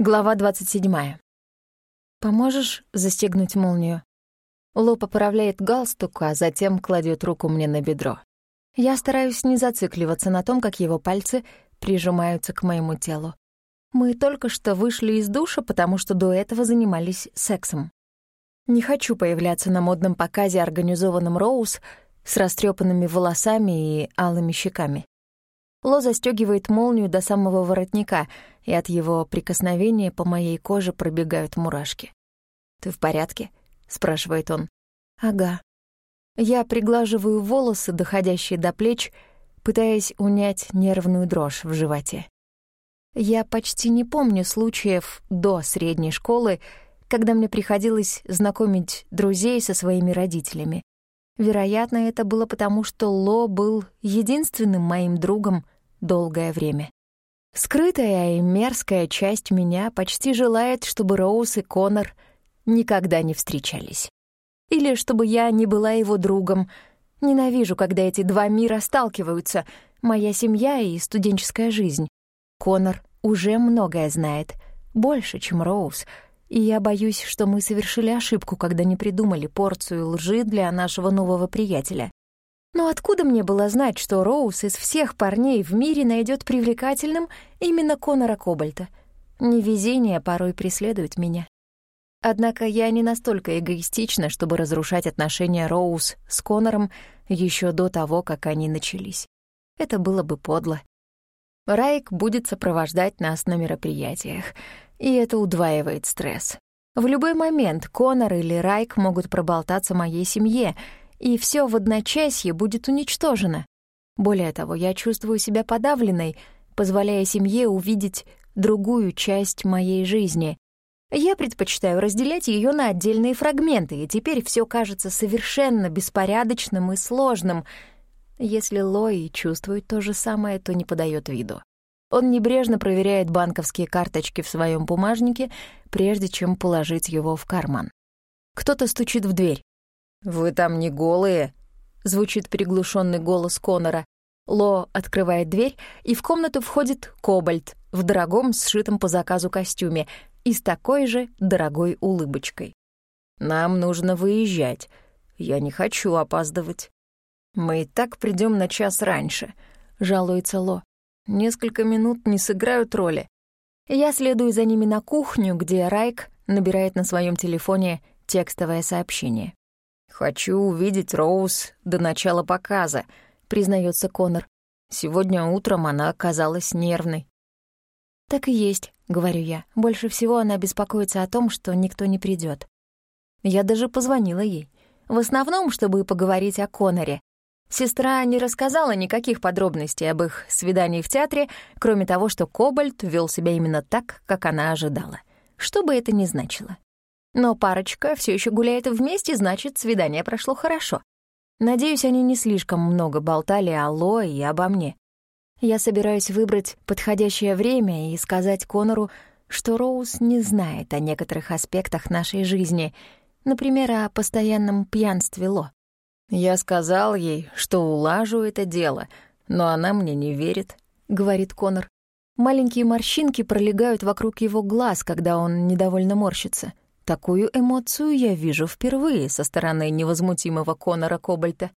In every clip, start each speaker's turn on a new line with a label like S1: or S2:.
S1: Глава 27. «Поможешь застегнуть молнию?» Ло поправляет галстук, а затем кладет руку мне на бедро. Я стараюсь не зацикливаться на том, как его пальцы прижимаются к моему телу. Мы только что вышли из душа, потому что до этого занимались сексом. Не хочу появляться на модном показе, организованном Роуз, с растрепанными волосами и алыми щеками. Ло застегивает молнию до самого воротника, и от его прикосновения по моей коже пробегают мурашки. «Ты в порядке?» — спрашивает он. «Ага». Я приглаживаю волосы, доходящие до плеч, пытаясь унять нервную дрожь в животе. Я почти не помню случаев до средней школы, когда мне приходилось знакомить друзей со своими родителями. Вероятно, это было потому, что Ло был единственным моим другом долгое время. Скрытая и мерзкая часть меня почти желает, чтобы Роуз и Конор никогда не встречались. Или чтобы я не была его другом. Ненавижу, когда эти два мира сталкиваются — моя семья и студенческая жизнь. Конор уже многое знает, больше, чем Роуз — и я боюсь, что мы совершили ошибку, когда не придумали порцию лжи для нашего нового приятеля. Но откуда мне было знать, что Роуз из всех парней в мире найдет привлекательным именно Конора Кобальта? Невезение порой преследует меня. Однако я не настолько эгоистична, чтобы разрушать отношения Роуз с Конором еще до того, как они начались. Это было бы подло. Райк будет сопровождать нас на мероприятиях — и это удваивает стресс. В любой момент Конор или Райк могут проболтаться моей семье, и все в одночасье будет уничтожено. Более того, я чувствую себя подавленной, позволяя семье увидеть другую часть моей жизни. Я предпочитаю разделять ее на отдельные фрагменты, и теперь все кажется совершенно беспорядочным и сложным. Если Лои чувствует то же самое, то не подает виду. Он небрежно проверяет банковские карточки в своем бумажнике, прежде чем положить его в карман. Кто-то стучит в дверь. «Вы там не голые?» — звучит приглушенный голос Конора. Ло открывает дверь, и в комнату входит Кобальт в дорогом, сшитом по заказу костюме и с такой же дорогой улыбочкой. «Нам нужно выезжать. Я не хочу опаздывать. Мы и так придем на час раньше», — жалуется Ло. Несколько минут не сыграют роли. Я следую за ними на кухню, где Райк набирает на своем телефоне текстовое сообщение. «Хочу увидеть Роуз до начала показа», — признается Конор. «Сегодня утром она оказалась нервной». «Так и есть», — говорю я. «Больше всего она беспокоится о том, что никто не придет. Я даже позвонила ей. В основном, чтобы поговорить о Коноре. Сестра не рассказала никаких подробностей об их свидании в театре, кроме того, что Кобальт вел себя именно так, как она ожидала. Что бы это ни значило. Но парочка все еще гуляет вместе, значит, свидание прошло хорошо. Надеюсь, они не слишком много болтали о Ло и обо мне. Я собираюсь выбрать подходящее время и сказать Конору, что Роуз не знает о некоторых аспектах нашей жизни, например, о постоянном пьянстве Ло. «Я сказал ей, что улажу это дело, но она мне не верит», — говорит Конор. Маленькие морщинки пролегают вокруг его глаз, когда он недовольно морщится. Такую эмоцию я вижу впервые со стороны невозмутимого Конора Кобальта.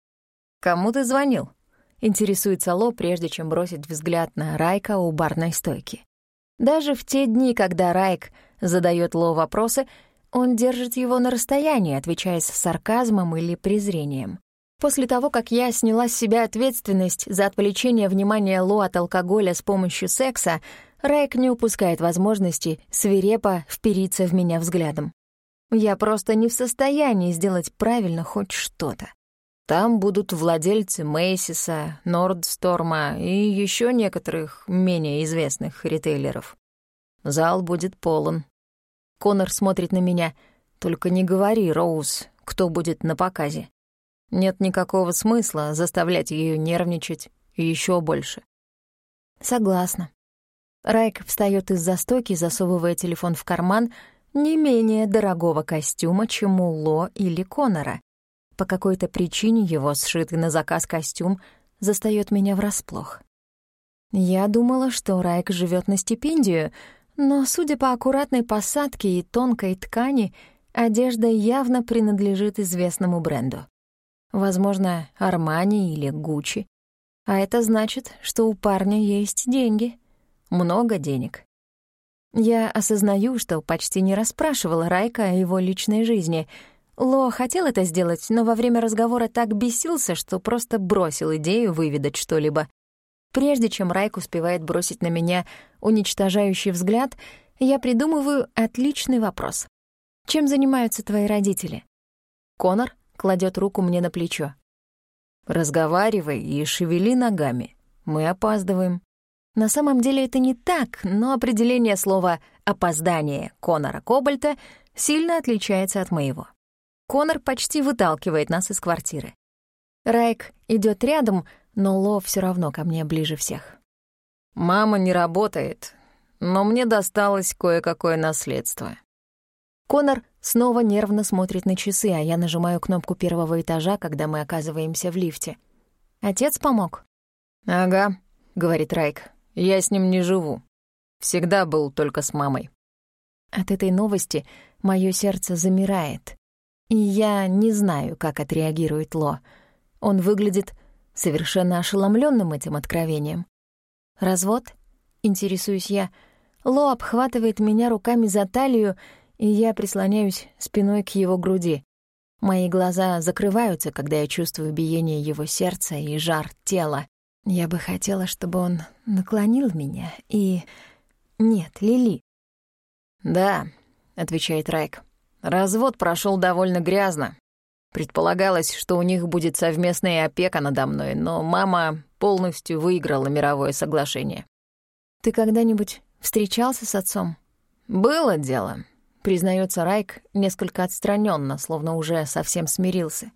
S1: «Кому ты звонил?» — интересуется Ло, прежде чем бросить взгляд на Райка у барной стойки. Даже в те дни, когда Райк задает Ло вопросы, он держит его на расстоянии, отвечая с сарказмом или презрением. После того, как я сняла с себя ответственность за отвлечение внимания Ло от алкоголя с помощью секса, Райк не упускает возможности свирепо впериться в меня взглядом. Я просто не в состоянии сделать правильно хоть что-то. Там будут владельцы Мейсиса, Нордсторма и еще некоторых менее известных ритейлеров. Зал будет полон. Конор смотрит на меня. «Только не говори, Роуз, кто будет на показе. Нет никакого смысла заставлять ее нервничать еще больше». «Согласна». Райк встает из-за стойки, засовывая телефон в карман не менее дорогого костюма, чем у Ло или Конора. По какой-то причине его сшитый на заказ костюм застаёт меня врасплох. Я думала, что Райк живет на стипендию, Но, судя по аккуратной посадке и тонкой ткани, одежда явно принадлежит известному бренду. Возможно, Армани или Гуччи. А это значит, что у парня есть деньги. Много денег. Я осознаю, что почти не расспрашивала Райка о его личной жизни. Ло хотел это сделать, но во время разговора так бесился, что просто бросил идею выведать что-либо. Прежде чем Райк успевает бросить на меня уничтожающий взгляд, я придумываю отличный вопрос. «Чем занимаются твои родители?» Конор кладет руку мне на плечо.
S2: «Разговаривай и шевели ногами. Мы опаздываем».
S1: На самом деле это не так, но определение слова «опоздание» Конора Кобальта сильно отличается от моего. Конор почти выталкивает нас из квартиры. Райк идет рядом, но Ло все равно ко мне ближе всех.
S2: «Мама не работает, но мне досталось кое-какое наследство».
S1: Конор снова нервно смотрит на часы, а я нажимаю кнопку первого этажа, когда мы оказываемся в лифте. «Отец помог?»
S2: «Ага», — говорит Райк. Я с ним не живу. Всегда был только с мамой.
S1: От этой новости мое сердце замирает. И я не знаю, как отреагирует Ло. Он выглядит совершенно ошеломленным этим откровением. «Развод?» — интересуюсь я. Ло обхватывает меня руками за талию, и я прислоняюсь спиной к его груди. Мои глаза закрываются, когда я чувствую биение его сердца и жар тела. Я бы хотела, чтобы он наклонил меня и... Нет, Лили.
S2: «Да», — отвечает Райк. «Развод прошел довольно грязно. Предполагалось, что у них будет совместная опека надо мной, но мама полностью выиграла мировое соглашение».
S1: «Ты когда-нибудь встречался с отцом?»
S2: «Было дело», —
S1: признается Райк несколько отстраненно, словно уже совсем смирился.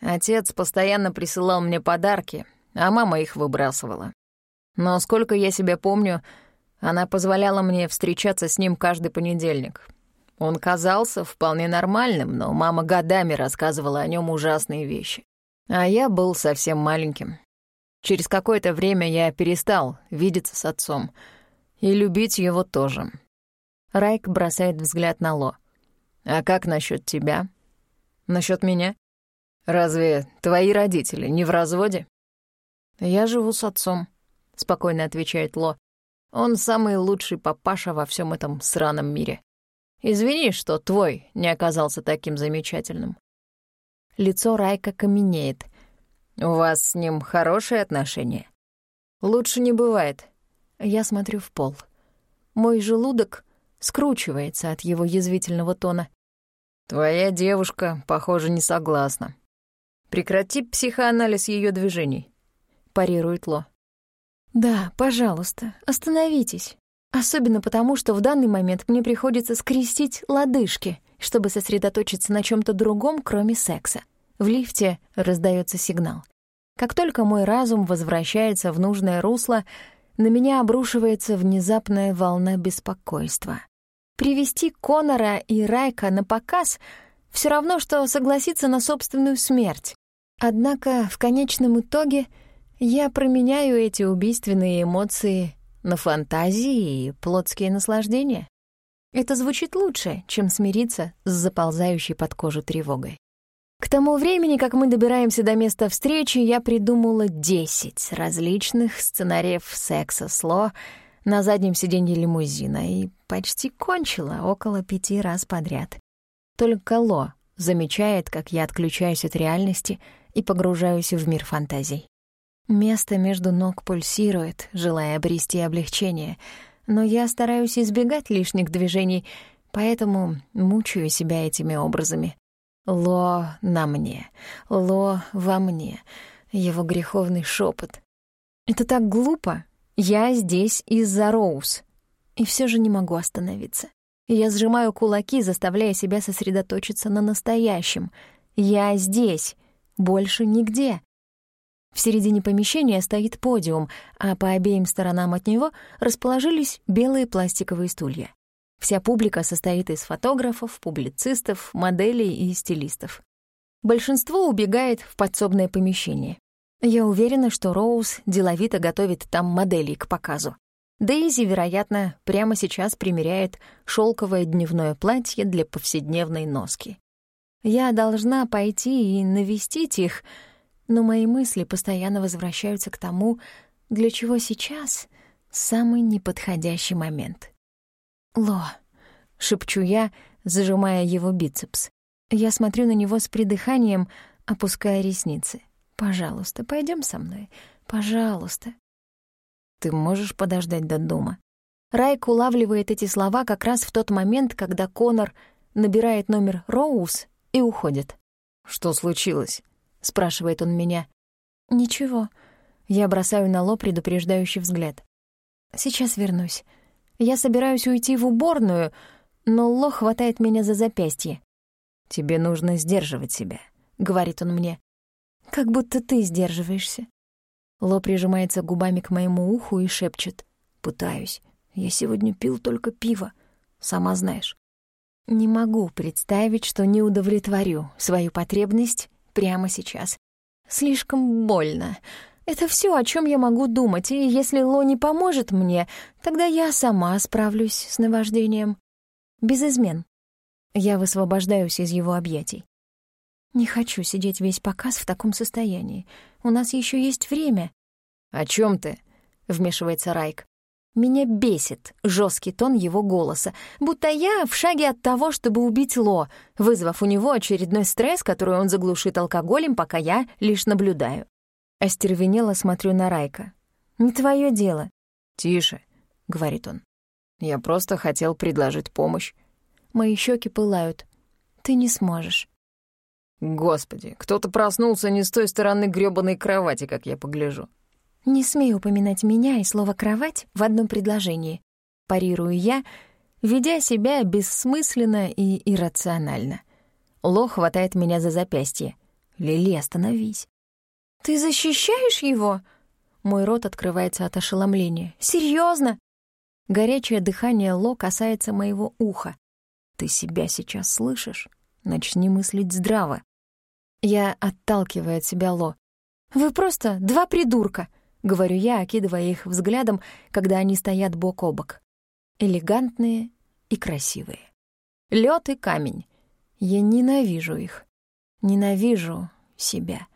S2: «Отец постоянно присылал мне подарки, а мама их выбрасывала. Но сколько я себя помню, она позволяла мне встречаться с ним каждый понедельник. Он казался вполне нормальным, но мама годами рассказывала о нем ужасные вещи. А я был совсем маленьким. Через какое-то время я перестал видеться с отцом. И любить его тоже.
S1: Райк бросает взгляд на Ло.
S2: «А как насчет тебя? Насчет меня? Разве твои родители не в разводе?»
S1: «Я живу с отцом», — спокойно отвечает Ло. «Он самый лучший папаша во всем этом сраном мире. Извини, что твой не оказался таким замечательным». Лицо Райка каменеет.
S2: «У вас с ним хорошие отношения?»
S1: «Лучше не бывает». Я смотрю в пол. Мой желудок скручивается от его язвительного тона.
S2: «Твоя девушка, похоже, не согласна. Прекрати психоанализ ее движений
S1: парирует Ло. «Да, пожалуйста, остановитесь. Особенно потому, что в данный момент мне приходится скрестить лодыжки, чтобы сосредоточиться на чем то другом, кроме секса. В лифте раздается сигнал. Как только мой разум возвращается в нужное русло, на меня обрушивается внезапная волна беспокойства. Привести Конора и Райка на показ — все равно, что согласиться на собственную смерть. Однако в конечном итоге — я променяю эти убийственные эмоции на фантазии и плотские наслаждения. Это звучит лучше, чем смириться с заползающей под кожу тревогой. К тому времени, как мы добираемся до места встречи, я придумала 10 различных сценариев секса с Ло на заднем сиденье лимузина и почти кончила около пяти раз подряд. Только Ло замечает, как я отключаюсь от реальности и погружаюсь в мир фантазий. Место между ног пульсирует, желая обрести облегчение, но я стараюсь избегать лишних движений, поэтому мучаю себя этими образами. Ло на мне, Ло во мне, его греховный шепот. Это так глупо. Я здесь из-за Роуз. И все же не могу остановиться. Я сжимаю кулаки, заставляя себя сосредоточиться на настоящем. Я здесь, больше нигде. В середине помещения стоит подиум, а по обеим сторонам от него расположились белые пластиковые стулья. Вся публика состоит из фотографов, публицистов, моделей и стилистов. Большинство убегает в подсобное помещение. Я уверена, что Роуз деловито готовит там моделей к показу. Дейзи, вероятно, прямо сейчас примеряет шелковое дневное платье для повседневной носки. Я должна пойти и навестить их, но мои мысли постоянно возвращаются к тому, для чего сейчас самый неподходящий момент. «Ло», — шепчу я, зажимая его бицепс. Я смотрю на него с придыханием, опуская ресницы. «Пожалуйста, пойдем со мной. Пожалуйста». «Ты можешь подождать до дома?» Райк улавливает эти слова как раз в тот момент, когда Конор набирает номер Роуз и уходит.
S2: «Что случилось?»
S1: — спрашивает он меня. «Ничего». Я бросаю на лоб предупреждающий взгляд. «Сейчас вернусь. Я собираюсь уйти в уборную, но Ло хватает меня за запястье.
S2: «Тебе нужно сдерживать себя», — говорит он мне.
S1: «Как будто ты сдерживаешься». Ло прижимается губами к моему уху и шепчет.
S2: «Пытаюсь. Я сегодня пил только пиво. Сама знаешь».
S1: Не могу представить, что не удовлетворю свою потребность прямо сейчас. Слишком больно. Это все, о чем я могу думать, и если Ло не поможет мне, тогда я сама справлюсь с наваждением. Без измен. Я высвобождаюсь из его объятий. Не хочу сидеть весь показ в таком состоянии. У нас еще есть время.
S2: «О чем ты?» — вмешивается Райк.
S1: Меня бесит жесткий тон его голоса, будто я в шаге от того, чтобы убить Ло, вызвав у него очередной стресс, который он заглушит алкоголем, пока я лишь наблюдаю. Остервенело смотрю на Райка. «Не твое дело».
S2: «Тише», — говорит он. «Я просто хотел предложить помощь».
S1: Мои щеки пылают. «Ты не сможешь».
S2: «Господи, кто-то проснулся не с той стороны грёбаной кровати, как я погляжу».
S1: «Не смей упоминать меня и слово «кровать» в одном предложении», — парирую я, ведя себя бессмысленно и иррационально. Ло хватает меня за запястье. «Лили, остановись». «Ты защищаешь его?» Мой рот открывается от ошеломления. «Серьезно?» Горячее дыхание Ло касается моего уха.
S2: «Ты себя сейчас слышишь? Начни мыслить здраво».
S1: Я отталкиваю от себя Ло. «Вы просто два придурка», — говорю я, окидывая их взглядом, когда они стоят бок о бок. Элегантные и красивые. Лед и камень. Я ненавижу их. Ненавижу себя.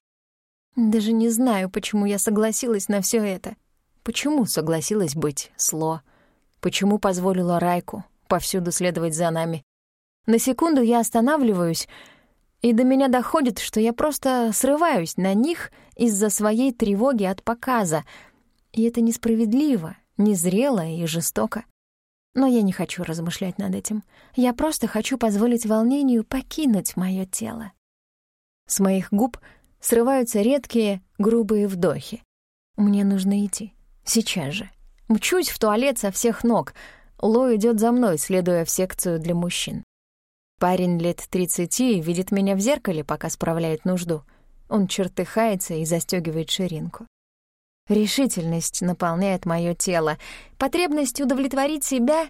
S1: Даже не знаю, почему я согласилась на все это. Почему согласилась быть Сло? Почему позволила Райку повсюду следовать за нами? На секунду я останавливаюсь, и до меня доходит, что я просто срываюсь на них из-за своей тревоги от показа. И это несправедливо, незрело и жестоко. Но я не хочу размышлять над этим. Я просто хочу позволить волнению покинуть мое тело. С моих губ — срываются редкие, грубые вдохи. Мне нужно идти. Сейчас же. Мчусь в туалет со всех ног. Ло идет за мной, следуя в секцию для мужчин. Парень лет тридцати видит меня в зеркале, пока справляет нужду. Он чертыхается и застегивает ширинку. Решительность наполняет мое тело. Потребность удовлетворить себя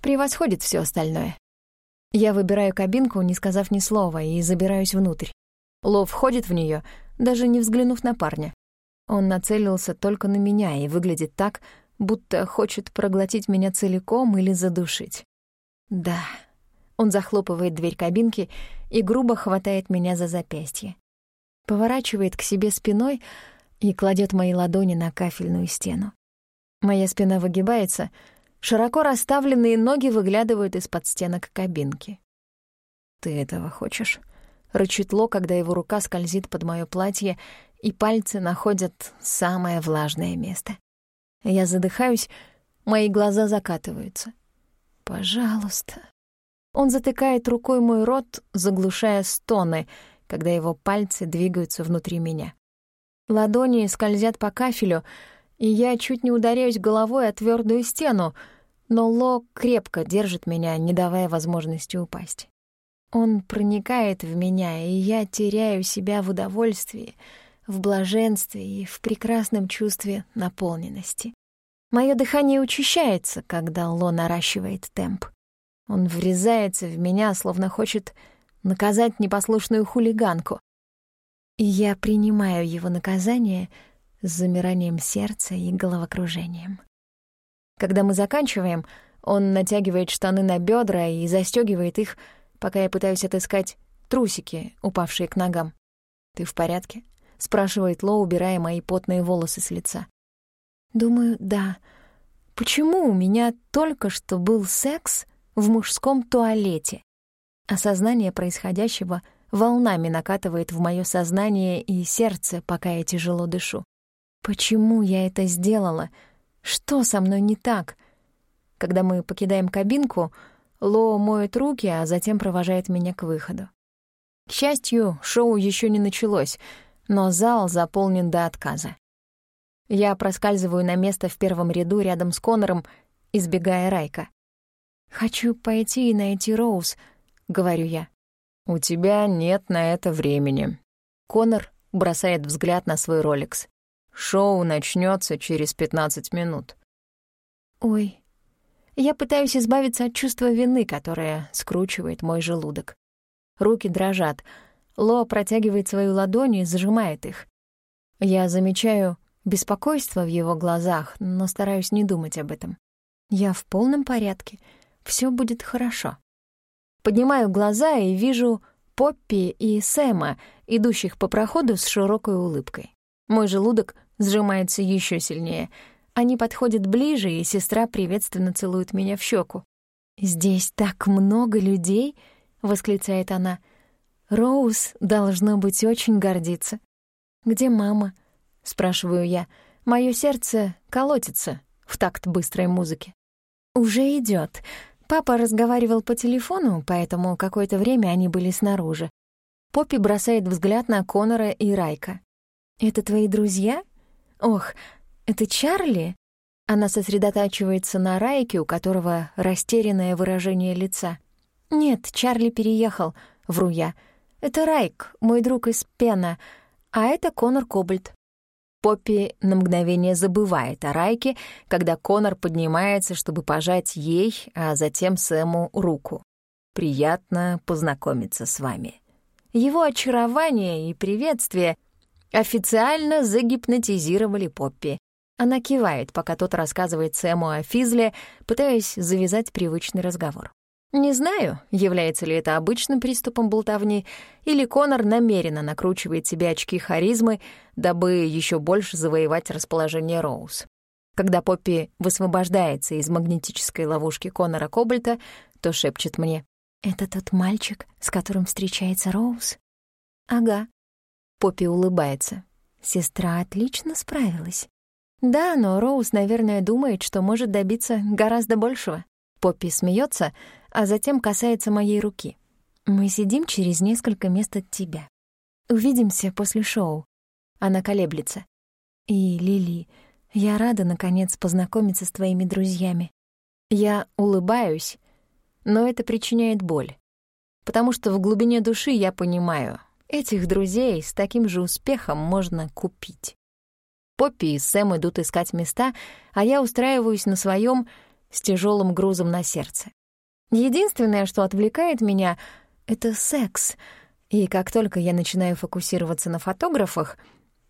S1: превосходит все остальное. Я выбираю кабинку, не сказав ни слова, и забираюсь внутрь. Ло входит в нее, даже не взглянув на парня. Он нацелился только на меня и выглядит так, будто хочет проглотить меня целиком или задушить. Да. Он захлопывает дверь кабинки и грубо хватает меня за запястье. Поворачивает к себе спиной и кладет мои ладони на кафельную стену. Моя спина выгибается, широко расставленные ноги выглядывают из-под стенок кабинки. «Ты этого хочешь?» Рычит Ло, когда его рука скользит под моё платье, и пальцы находят самое влажное место. Я задыхаюсь, мои глаза закатываются. «Пожалуйста». Он затыкает рукой мой рот, заглушая стоны, когда его пальцы двигаются внутри меня. Ладони скользят по кафелю, и я чуть не ударяюсь головой о твердую стену, но Ло крепко держит меня, не давая возможности упасть. Он проникает в меня, и я теряю себя в удовольствии, в блаженстве и в прекрасном чувстве наполненности. Мое дыхание учащается, когда Ло наращивает темп. Он врезается в меня, словно хочет наказать непослушную хулиганку. И я принимаю его наказание с замиранием сердца и головокружением. Когда мы заканчиваем, он натягивает штаны на бедра и застегивает их, пока я пытаюсь отыскать трусики, упавшие к ногам. «Ты в порядке?» — спрашивает Ло, убирая мои потные волосы с лица. «Думаю, да. Почему у меня только что был секс в мужском туалете?» Осознание происходящего волнами накатывает в моё сознание и сердце, пока я тяжело дышу. Почему я это сделала? Что со мной не так? Когда мы покидаем кабинку, Ло моет руки, а затем провожает меня к выходу. К счастью, шоу еще не началось, но зал заполнен до отказа. Я проскальзываю на место в первом ряду рядом с Конором, избегая Райка. «Хочу пойти и найти Роуз», — говорю я.
S2: «У тебя нет на это времени».
S1: Конор бросает взгляд на свой роликс.
S2: «Шоу начнется через 15 минут».
S1: «Ой». Я пытаюсь избавиться от чувства вины, которое скручивает мой желудок. Руки дрожат. Ло протягивает свою ладонь и зажимает их. Я замечаю беспокойство в его глазах, но стараюсь не думать об этом. Я в полном порядке. Все будет хорошо. Поднимаю глаза и вижу Поппи и Сэма, идущих по проходу с широкой улыбкой. Мой желудок сжимается еще сильнее. Они подходят ближе, и сестра приветственно целует меня в щеку. «Здесь так много людей!» — восклицает она. «Роуз должно быть очень гордиться». «Где мама?» — спрашиваю я. Моё сердце колотится в такт быстрой музыки. «Уже идёт. Папа разговаривал по телефону, поэтому какое-то время они были снаружи. Поппи бросает взгляд на Конора и Райка. «Это твои друзья? Ох, это Чарли?» Она сосредотачивается на Райке, у которого растерянное выражение лица. «Нет, Чарли переехал», — вру я. «Это Райк, мой друг из Пена, а это Конор Кобальт». Поппи на мгновение забывает о Райке, когда Конор поднимается, чтобы пожать ей, а затем Сэму руку. «Приятно познакомиться с вами». Его очарование и приветствие официально загипнотизировали Поппи. Она кивает, пока тот рассказывает Сэму о Физле, пытаясь завязать привычный разговор. Не знаю, является ли это обычным приступом болтовни, или Конор намеренно накручивает себе очки харизмы, дабы еще больше завоевать расположение Роуз. Когда Поппи высвобождается из магнетической ловушки Конора Кобальта, то шепчет мне. «Это тот мальчик, с которым встречается Роуз?» «Ага». Поппи улыбается. Сестра отлично справилась. Да, но Роуз, наверное, думает, что может добиться гораздо большего. Поппи смеется, а затем касается моей руки. Мы сидим через несколько мест от тебя. Увидимся после шоу. Она колеблется. И, Лили, я рада, наконец, познакомиться с твоими друзьями. Я улыбаюсь, но это причиняет боль. Потому что в глубине души я понимаю, этих друзей с таким же успехом можно купить. Поппи и Сэм идут искать места, а я устраиваюсь на своем с тяжелым грузом на сердце. Единственное, что отвлекает меня, — это секс. И как только я начинаю фокусироваться на фотографах,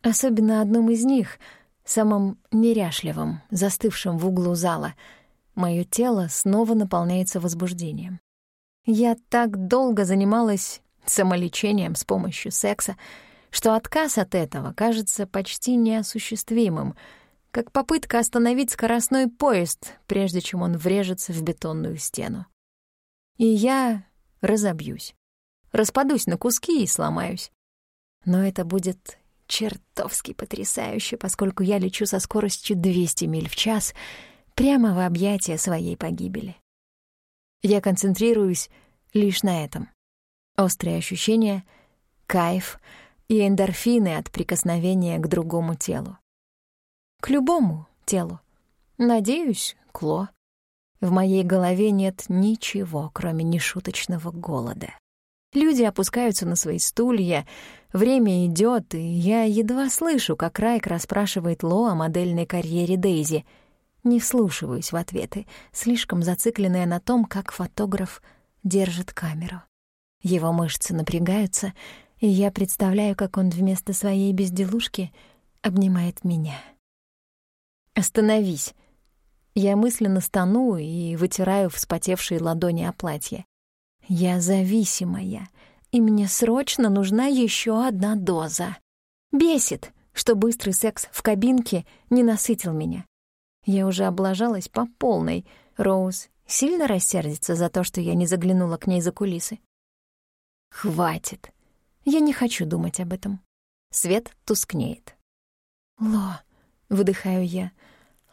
S1: особенно одном из них, самым неряшливым, застывшим в углу зала, мое тело снова наполняется возбуждением. Я так долго занималась самолечением с помощью секса, что отказ от этого кажется почти неосуществимым, как попытка остановить скоростной поезд, прежде чем он врежется в бетонную стену. И я разобьюсь. Распадусь на куски и сломаюсь. Но это будет чертовски потрясающе, поскольку я лечу со скоростью 200 миль в час прямо в объятия своей погибели. Я концентрируюсь лишь на этом. Острые ощущения, кайф и эндорфины от прикосновения к другому телу. К любому телу. Надеюсь, Кло. В моей голове нет ничего, кроме нешуточного голода. Люди опускаются на свои стулья, время идет, и я едва слышу, как Райк расспрашивает Ло о модельной карьере Дейзи. Не вслушиваюсь в ответы, слишком зацикленная на том, как фотограф держит камеру. Его мышцы напрягаются, и я представляю, как он вместо своей безделушки обнимает меня. «Остановись!» Я мысленно стану и вытираю вспотевшие ладони о платье. Я зависимая, и мне срочно нужна еще одна доза. Бесит, что быстрый секс в кабинке не насытил меня. Я уже облажалась по полной. Роуз сильно рассердится за то, что я не заглянула к ней за кулисы. Хватит. Я не хочу думать об этом. Свет тускнеет. «Ло», — выдыхаю я, —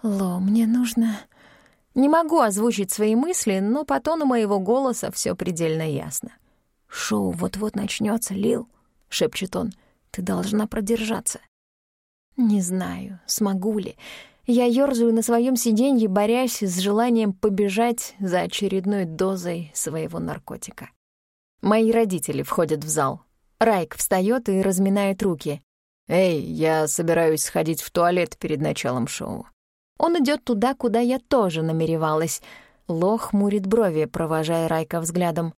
S1: «Ло, мне нужно...» Не могу озвучить свои мысли, но по тону моего голоса все предельно ясно. «Шоу вот-вот начнется, Лил», — шепчет он. «Ты должна продержаться». Не знаю, смогу ли. Я ёрзаю на своем сиденье, борясь с желанием побежать за очередной дозой своего наркотика. Мои родители входят в зал. Райк встает и разминает руки. «Эй, я собираюсь сходить в туалет перед началом шоу». Он идет туда, куда я тоже намеревалась. Лох мурит брови, провожая Райка взглядом.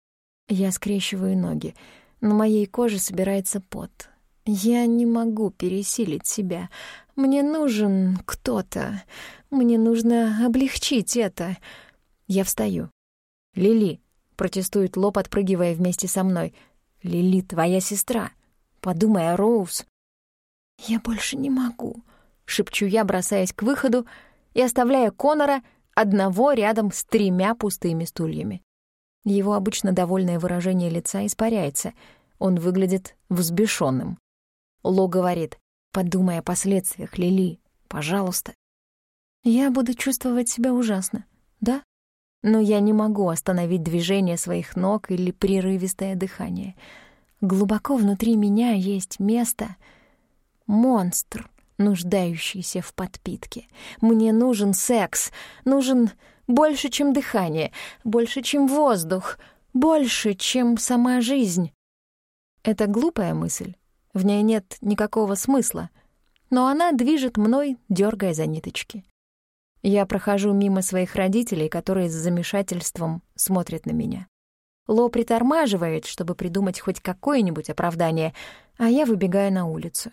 S1: Я скрещиваю ноги. На моей коже собирается пот. Я не могу пересилить себя. Мне нужен кто-то. Мне нужно облегчить это. Я встаю. «Лили», — протестует Ло, подпрыгивая вместе со мной. «Лили, твоя сестра. Подумай о Роуз». «Я больше не могу», — шепчу я, бросаясь к выходу и оставляя Конора одного рядом с тремя пустыми стульями. Его обычно довольное выражение лица испаряется. Он выглядит взбешенным. Ло говорит, подумай о последствиях, Лили, пожалуйста. Я буду чувствовать себя ужасно, да? Но я не могу остановить движение своих ног или прерывистое дыхание. Глубоко внутри меня есть место — монстр, нуждающийся в подпитке. Мне нужен секс, нужен больше, чем дыхание, больше, чем воздух, больше, чем сама жизнь. Это глупая мысль, в ней нет никакого смысла, но она движет мной, дергая за ниточки. Я прохожу мимо своих родителей, которые с замешательством смотрят на меня. Ло притормаживает, чтобы придумать хоть какое-нибудь оправдание, а я выбегаю на улицу.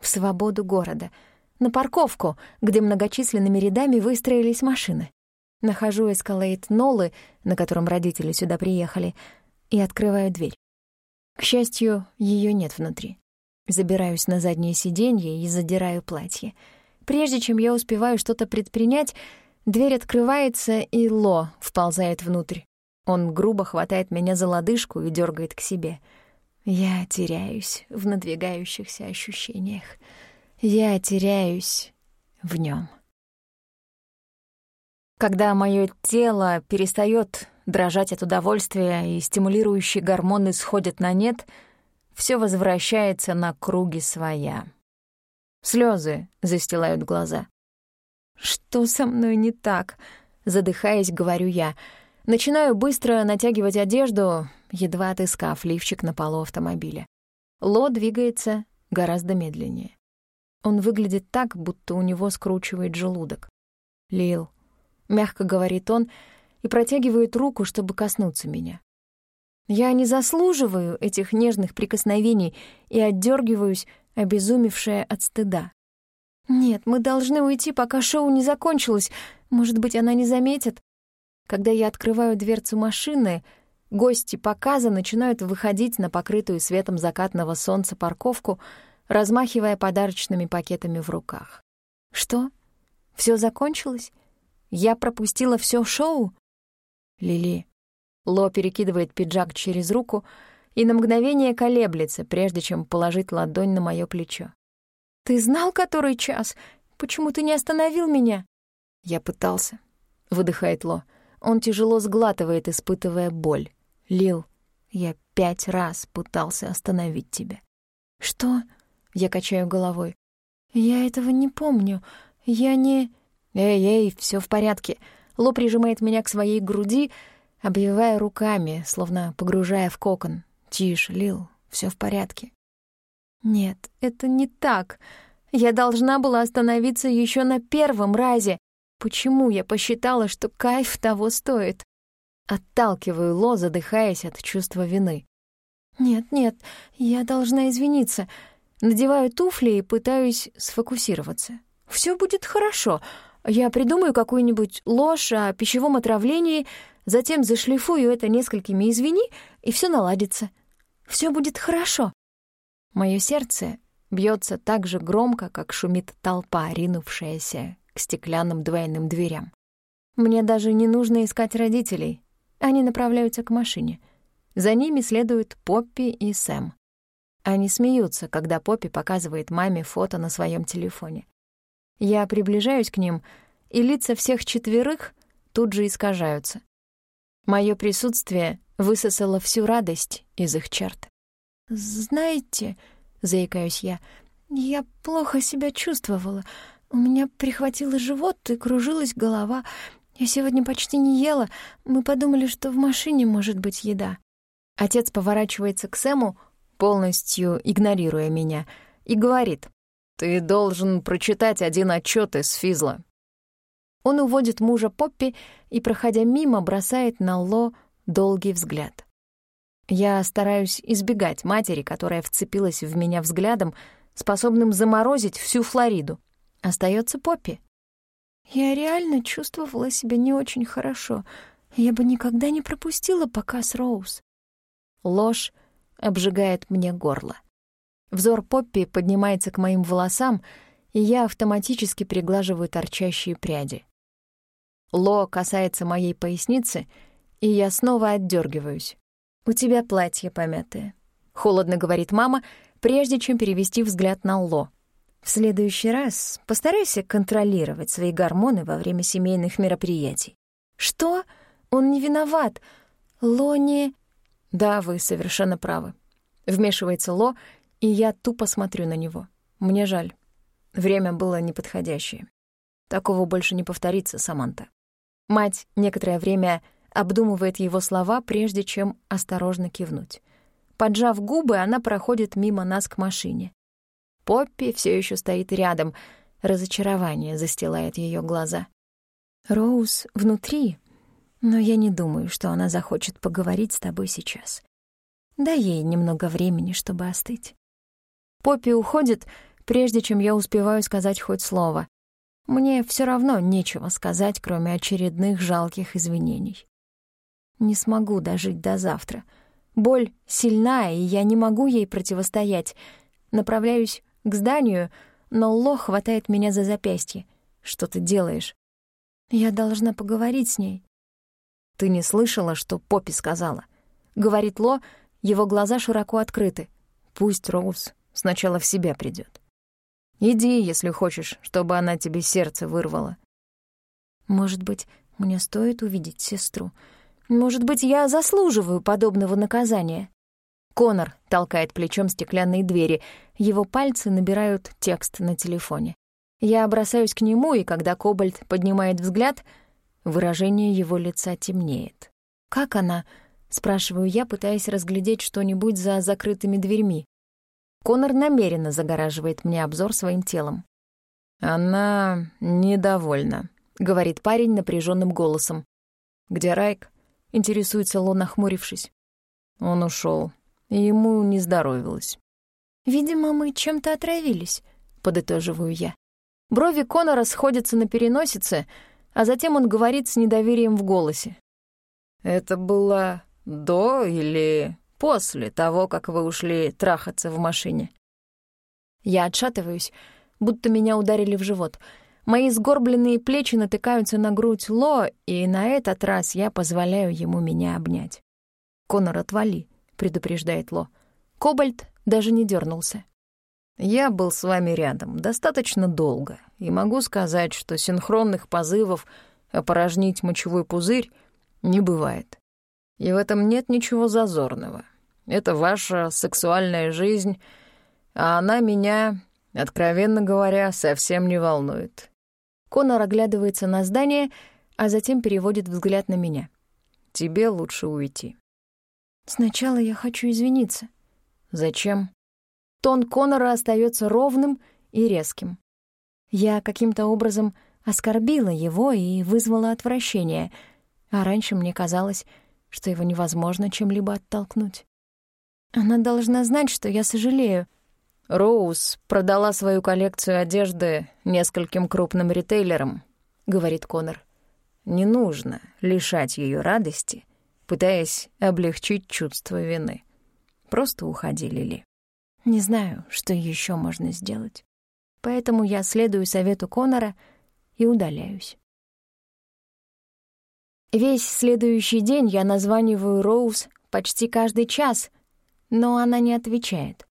S1: В свободу города, на парковку, где многочисленными рядами выстроились машины. Нахожу эскалейт Нолы, на котором родители сюда приехали, и открываю дверь. К счастью, ее нет внутри. Забираюсь на заднее сиденье и задираю платье. Прежде чем я успеваю что-то предпринять, дверь открывается, и Ло вползает внутрь. Он грубо хватает меня за лодыжку и дергает к себе. Я теряюсь в надвигающихся ощущениях. Я теряюсь в нем. Когда мое тело перестает дрожать от удовольствия и стимулирующие гормоны сходят на нет — все возвращается на круги своя. Слезы застилают глаза. «Что со мной не так?» Задыхаясь, говорю я. Начинаю быстро натягивать одежду, едва отыскав лифчик на полу автомобиля. Ло двигается гораздо медленнее. Он выглядит так, будто у него скручивает желудок. «Лил», — мягко говорит он и протягивает руку, чтобы коснуться меня. Я не заслуживаю этих нежных прикосновений и отдергиваюсь, обезумевшая от стыда. Нет, мы должны уйти, пока шоу не закончилось. Может быть, она не заметит. Когда я открываю дверцу машины, гости показа начинают выходить на покрытую светом закатного солнца парковку, размахивая подарочными пакетами в руках. Что? Все закончилось? Я пропустила все шоу? Лили, Ло перекидывает пиджак через руку и на мгновение колеблется, прежде чем положить ладонь на моё плечо. «Ты знал, который час? Почему ты не остановил меня?» «Я пытался», — выдыхает Ло. Он тяжело сглатывает, испытывая боль. «Лил, я пять раз пытался остановить тебя». «Что?» — я качаю головой. «Я этого не помню. Я не...» «Эй, эй, всё в порядке». Ло прижимает меня к своей груди, — обвивая руками, словно погружая в кокон. «Тише, Лил, все в порядке». «Нет, это не так. Я должна была остановиться еще на первом разе. Почему я посчитала, что кайф того стоит?» Отталкиваю Ло, задыхаясь от чувства вины. «Нет, нет, я должна извиниться. Надеваю туфли и пытаюсь сфокусироваться. Все будет хорошо. Я придумаю какую-нибудь ложь о пищевом отравлении, затем зашлифую это несколькими «извини», и все наладится. Все будет хорошо. Мое сердце бьется так же громко, как шумит толпа, ринувшаяся к стеклянным двойным дверям. Мне даже не нужно искать родителей. Они направляются к машине. За ними следуют Поппи и Сэм. Они смеются, когда Поппи показывает маме фото на своем телефоне. Я приближаюсь к ним, и лица всех четверых тут же искажаются. Моё присутствие высосало всю радость из их черт. «Знаете», — заикаюсь я, — «я плохо себя чувствовала. У меня прихватило живот и кружилась голова. Я сегодня почти не ела. Мы подумали, что в машине может быть еда». Отец поворачивается к Сэму, полностью игнорируя меня, и говорит, «Ты должен прочитать один отчет из Физла». Он уводит мужа Поппи и, проходя мимо, бросает на Ло долгий взгляд. Я стараюсь избегать матери, которая вцепилась в меня взглядом, способным заморозить всю Флориду. Остается Поппи. Я реально чувствовала себя не очень хорошо. Я бы никогда не пропустила показ Роуз. Ложь обжигает мне горло. Взор Поппи поднимается к моим волосам, и я автоматически приглаживаю торчащие пряди. Ло касается моей поясницы, и я снова отдергиваюсь. «У тебя платье помятое», — холодно говорит мама, прежде чем перевести взгляд на Ло. «В следующий раз постарайся контролировать свои гормоны во время семейных мероприятий». «Что? Он не виноват. Ло не...» «Да, вы совершенно правы». Вмешивается Ло, и я тупо смотрю на него. Мне жаль. Время было неподходящее. Такого больше не повторится, Саманта. Мать некоторое время обдумывает его слова, прежде чем осторожно кивнуть. Поджав губы, она проходит мимо нас к машине. Поппи все еще стоит рядом. Разочарование застилает ее глаза. Роуз внутри, но я не думаю, что она захочет поговорить с тобой сейчас. Дай ей немного времени, чтобы остыть. Поппи уходит, прежде чем я успеваю сказать хоть слово. Мне все равно нечего сказать, кроме очередных жалких извинений. Не смогу дожить до завтра. Боль сильная, и я не могу ей противостоять. Направляюсь к зданию, но Ло хватает меня за запястье. «Что ты делаешь?» «Я должна поговорить с ней». «Ты не слышала, что Поппи сказала?» Говорит Ло, его глаза широко открыты. «Пусть Роуз сначала в себя придет. Иди, если хочешь, чтобы она тебе сердце вырвала». «Может быть, мне стоит увидеть сестру?» Может быть, я заслуживаю подобного наказания?» Конор толкает плечом стеклянные двери. Его пальцы набирают текст на телефоне. Я бросаюсь к нему, и когда Кобальт поднимает взгляд, выражение его лица темнеет. «Как она?» — спрашиваю я, пытаясь разглядеть что-нибудь за закрытыми дверьми. Конор намеренно загораживает мне обзор своим телом. «Она недовольна», — говорит парень напряженным голосом. «Где Райк?» — интересуется Ло, нахмурившись. Он ушел, и ему не здоровилось. «Видимо, мы чем-то отравились», — подытоживаю я. Брови Конора сходятся на переносице, а затем он говорит с недоверием в голосе. «Это было до или после того, как вы ушли трахаться в машине?» Я отшатываюсь, будто меня ударили в живот — Мои сгорбленные плечи натыкаются на грудь Ло, и на этот раз я позволяю ему меня обнять. «Конор, отвали», — предупреждает Ло. Кобальт даже не дернулся. «Я был с вами рядом достаточно долго, и могу сказать, что синхронных позывов опорожнить мочевой пузырь не бывает. И в этом нет ничего зазорного. Это ваша сексуальная жизнь, а она меня, откровенно говоря, совсем не волнует. Конор оглядывается на здание, а затем переводит взгляд на меня. «Тебе лучше уйти». «Сначала я хочу извиниться». «Зачем?» Тон Конора остается ровным и резким. Я каким-то образом оскорбила его и вызвала отвращение, а раньше мне казалось, что его невозможно чем-либо оттолкнуть. Она должна знать, что я сожалею,
S2: Роуз продала свою коллекцию одежды нескольким крупным ритейлерам. — говорит Конор. «Не нужно лишать ее радости, пытаясь облегчить чувство вины. Просто уходи, Лили».
S1: Не знаю, что еще можно сделать. Поэтому я следую совету Конора и удаляюсь. Весь следующий день я названиваю Роуз почти каждый час, но она не отвечает.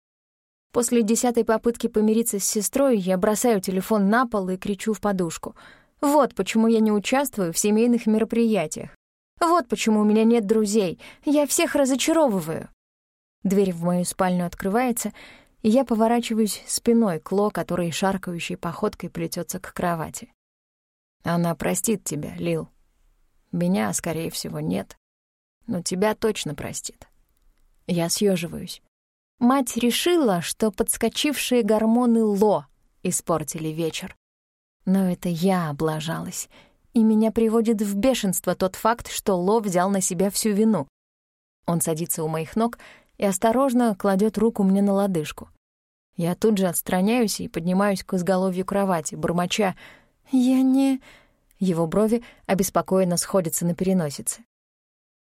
S1: После десятой попытки помириться с сестрой я бросаю телефон на пол и кричу в подушку. Вот почему я не участвую в семейных мероприятиях. Вот почему у меня нет друзей. Я всех разочаровываю. Дверь в мою спальню открывается, и я поворачиваюсь спиной к Ло, который шаркающей походкой плетется к кровати.
S2: «Она простит тебя, Лил. Меня, скорее всего, нет. Но тебя точно простит».
S1: Я съеживаюсь. Мать решила, что подскочившие гормоны Ло испортили вечер. Но это я облажалась, и меня приводит в бешенство тот факт, что Ло взял на себя всю вину. Он садится у моих ног и осторожно кладет руку мне на лодыжку. Я тут же отстраняюсь и поднимаюсь к изголовью кровати, бормоча «Я не...» Его брови обеспокоенно сходятся на переносице.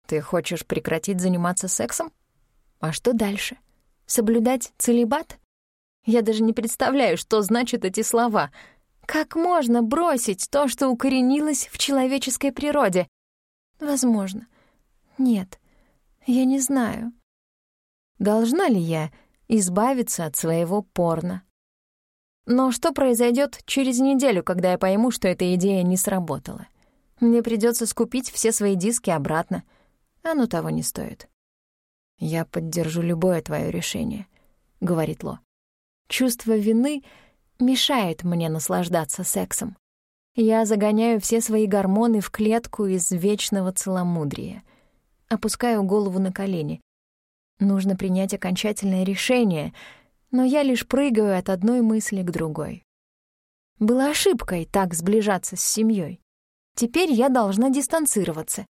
S1: «Ты хочешь прекратить заниматься сексом? А что дальше? Соблюдать целебат? Я даже не представляю, что значат эти слова. Как можно бросить то, что укоренилось в человеческой природе? Возможно. Нет, я не знаю. Должна ли я избавиться от своего порно? Но что произойдет через неделю, когда я пойму, что эта идея не сработала? Мне придется скупить все свои диски обратно. Оно того не стоит. «Я поддержу любое твое решение», — говорит Ло. Чувство вины мешает мне наслаждаться сексом. Я загоняю все свои гормоны в клетку из вечного целомудрия. Опускаю голову на колени. Нужно принять окончательное решение, но я лишь прыгаю от одной мысли к другой. Было ошибкой так сближаться с семьей. Теперь я должна дистанцироваться.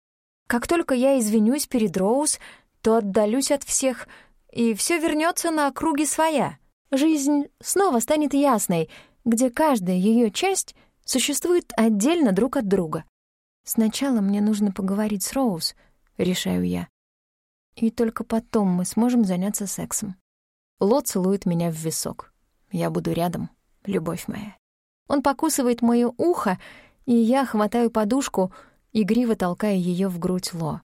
S1: Как только я извинюсь перед Роуз, то отдалюсь от всех, и все вернется на круги своя. Жизнь снова станет ясной, где каждая ее часть существует отдельно друг от друга. Сначала мне нужно поговорить с Роуз, решаю я и только потом мы сможем заняться сексом. Ло целует меня в висок. Я буду рядом, любовь моя. Он покусывает моё ухо, и я хватаю подушку, игриво толкая её в грудь Ло.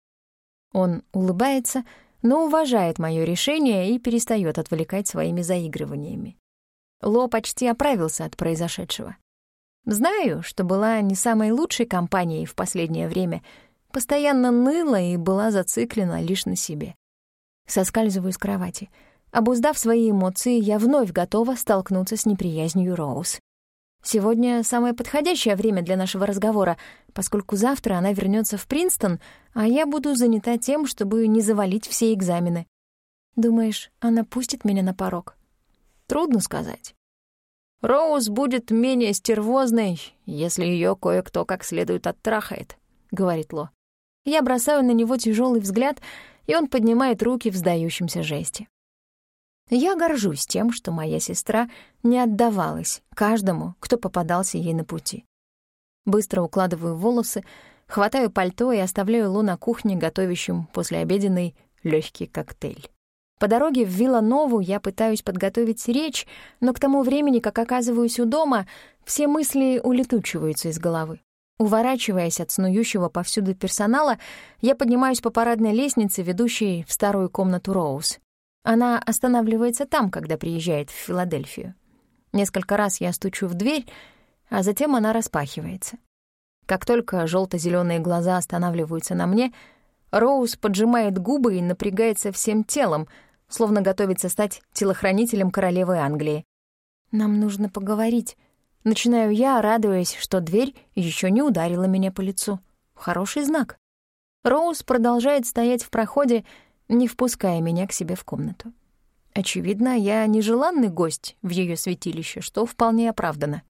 S1: Он улыбается, но уважает моё решение и перестаёт отвлекать своими заигрываниями. Ло почти оправился от произошедшего. Знаю, что была не самой лучшей компанией в последнее время — Постоянно ныла и была зациклена лишь на себе. Соскальзываю с кровати. Обуздав свои эмоции, я вновь готова столкнуться с неприязнью Роуз. Сегодня самое подходящее время для нашего разговора, поскольку завтра она вернется в Принстон, а я буду занята тем, чтобы не завалить все экзамены. Думаешь, она пустит меня на порог? Трудно сказать. Роуз будет менее стервозной, если ее кое-кто как следует оттрахает, — говорит Ло. Я бросаю на него тяжелый взгляд, и он поднимает руки в сдающемся жесте. Я горжусь тем, что моя сестра не отдавалась каждому, кто попадался ей на пути. Быстро укладываю волосы, хватаю пальто и оставляю Лу на кухне, готовящим послеобеденный легкий коктейль. По дороге в Вилла-Нову я пытаюсь подготовить речь, но к тому времени, как оказываюсь у дома, все мысли улетучиваются из головы. Уворачиваясь от снующего повсюду персонала, я поднимаюсь по парадной лестнице, ведущей в старую комнату Роуз. Она останавливается там, когда приезжает в Филадельфию. Несколько раз я стучу в дверь, а затем она распахивается. Как только желто зеленые глаза останавливаются на мне, Роуз поджимает губы и напрягается всем телом, словно готовится стать телохранителем королевы Англии. «Нам нужно поговорить», Начинаю я, радуясь, что дверь еще не ударила меня по лицу. Хороший знак. Роуз продолжает стоять в проходе, не впуская меня к себе в комнату. Очевидно, я нежеланный гость в ее святилище, что вполне оправдано.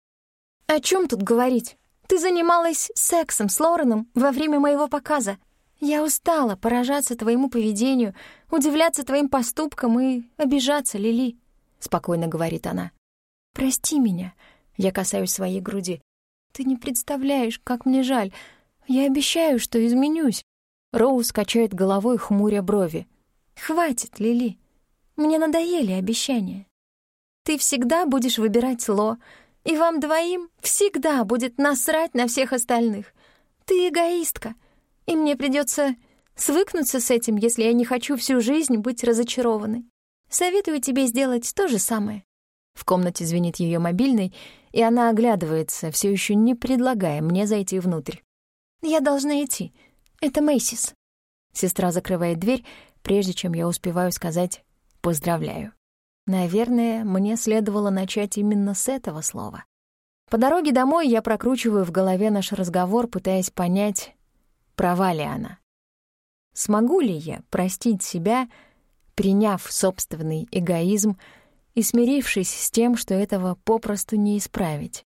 S1: «О чем тут говорить? Ты занималась сексом с Лореном во время моего показа. Я устала поражаться твоему поведению, удивляться твоим поступкам и обижаться, Лили», — спокойно говорит она. «Прости меня. Я касаюсь своей груди. Ты не представляешь, как мне жаль. Я обещаю, что изменюсь. Роуз качает головой, хмуря брови. Хватит, Лили. Мне надоели обещания. Ты всегда будешь выбирать Ло, и вам двоим всегда будет насрать на всех остальных. Ты эгоистка, и мне придется свыкнуться с этим, если я не хочу всю жизнь быть разочарованной. Советую тебе сделать то же самое. В комнате звенит ее мобильный, и она оглядывается, все еще не предлагая мне зайти внутрь. «Я должна идти. Это Мэйсис». Сестра закрывает дверь, прежде чем я успеваю сказать «поздравляю». Наверное, мне следовало начать именно с этого слова. По дороге домой я прокручиваю в голове наш разговор, пытаясь понять, права ли она. Смогу ли я простить себя, приняв собственный эгоизм и смирившись с тем, что этого попросту не исправить?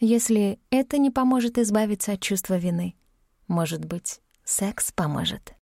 S1: Если это не поможет избавиться от чувства вины, может быть, секс поможет.